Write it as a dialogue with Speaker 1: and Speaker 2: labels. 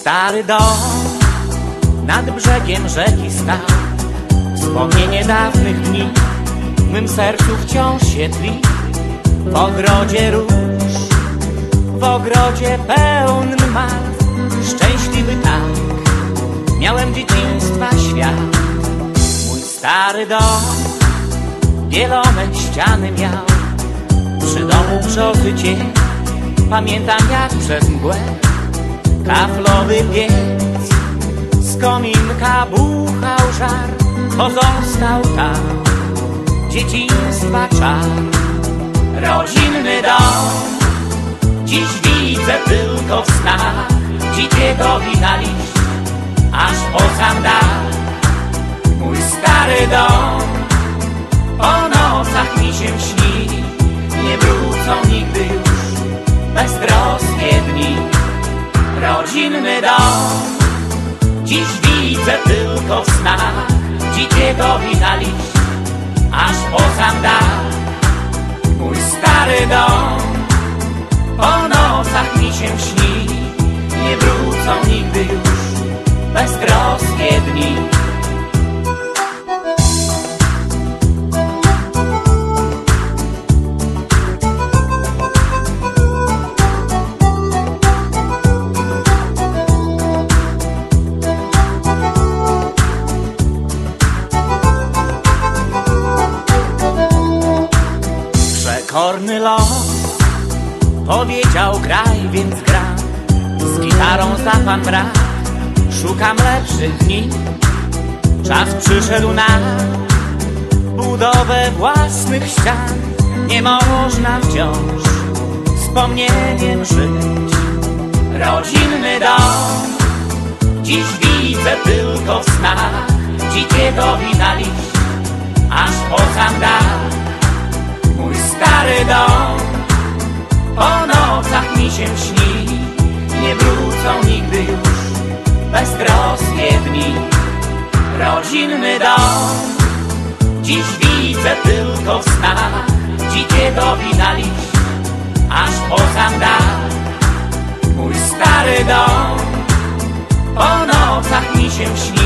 Speaker 1: stary dom nad brzegiem rzeki stał. Wspomnienie dawnych dni w mym sercu wciąż się tli. W ogrodzie róż, w ogrodzie pełnym mat, szczęśliwy tak, miałem dzieciństwa świat. Mój stary dom, bielone ściany miał, przy domu brzozy cień, pamiętam jak przez mgłę, kaflowy piec, z kominka buchał żar, pozostał tam dzieciństwa czar. Rodzinny dom, dziś widzę tylko w snach, dzikiego wina aż po sam dach. Mój stary dom, po nocach mi się śni, nie wrócą nigdy dziś widzę tylko w snach, dzikiego wina liść, aż po sam dach. Mój stary dom, po nocach mi się śni, nie wrócą nigdy już beztroskie dni. Przekorny los powiedział graj, więc gram Z gitarą za pan brat Szukam lepszych dni. Czas przyszedł na budowę własnych ścian. Nie można wciąż wspomnieniem żyć. Rodzinny dom. Dziś widzę tylko snach Dzikiego wina Aż po sam dach się śni Nie wrócą nigdy już. Beztroskie dni Rodzinny dom. Dziś widzę tylko w snach Dzikiego wina liść Aż po sam Mój stary dom Po nocach mi się śni